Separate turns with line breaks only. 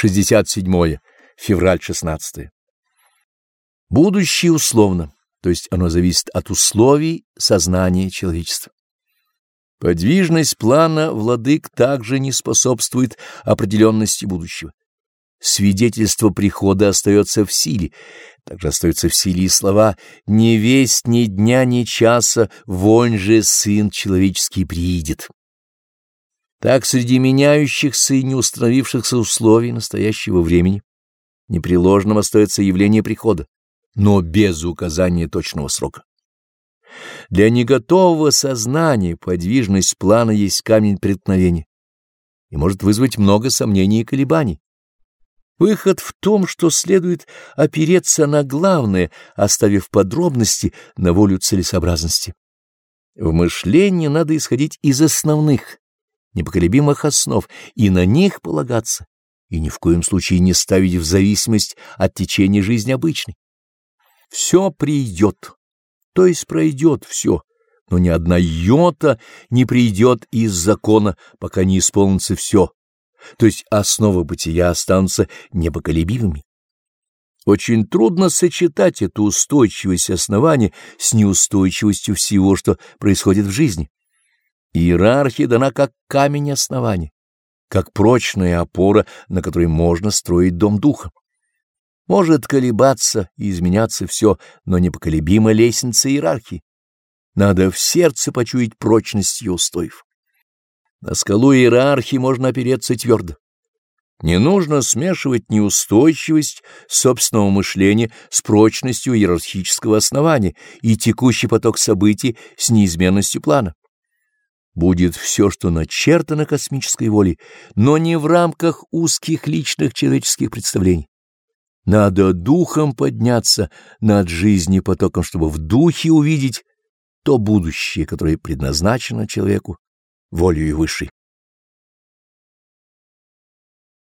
67. Февраль 16. Будущее условно, то есть оно зависит от условий сознания человечества. Подвижность плана владык также не способствует определенности будущего. Свидетельство прихода остается в силе, также остаются в силе и слова «Не весть ни дня, ни часа, вонь же Сын Человеческий приидет». Так среди меняющихся и неустановившихся условий настоящего времени непреложным остается явление прихода, но без указания точного срока. Для неготового сознания подвижность плана есть камень преткновения и может вызвать много сомнений и колебаний. Выход в том, что следует опереться на главное, оставив подробности на волю целесообразности. В мышлении надо исходить из основных, непоколебимых основ и на них полагаться, и ни в коем случае не ставить в зависимость от течения жизни обычной. Все придет, то есть пройдет все, но ни одна йота не придет из закона, пока не исполнится все, то есть основы бытия останутся непоколебимыми. Очень трудно сочетать эту устойчивость основания с неустойчивостью всего, что происходит в жизни. Иерархия дана как камень основания, как прочная опора, на которой можно строить дом духа. Может колебаться и изменяться все, но непоколебима лестница иерархии. Надо в сердце почуять прочность ее устоев. На скалу иерархии можно опереться твердо. Не нужно смешивать неустойчивость собственного мышления с прочностью иерархического основания и текущий поток событий с неизменностью плана будет все, что начертано космической волей, но не в рамках узких личных человеческих представлений. Надо духом подняться над жизнью потоком, чтобы в духе увидеть то будущее, которое предназначено человеку волею высшей.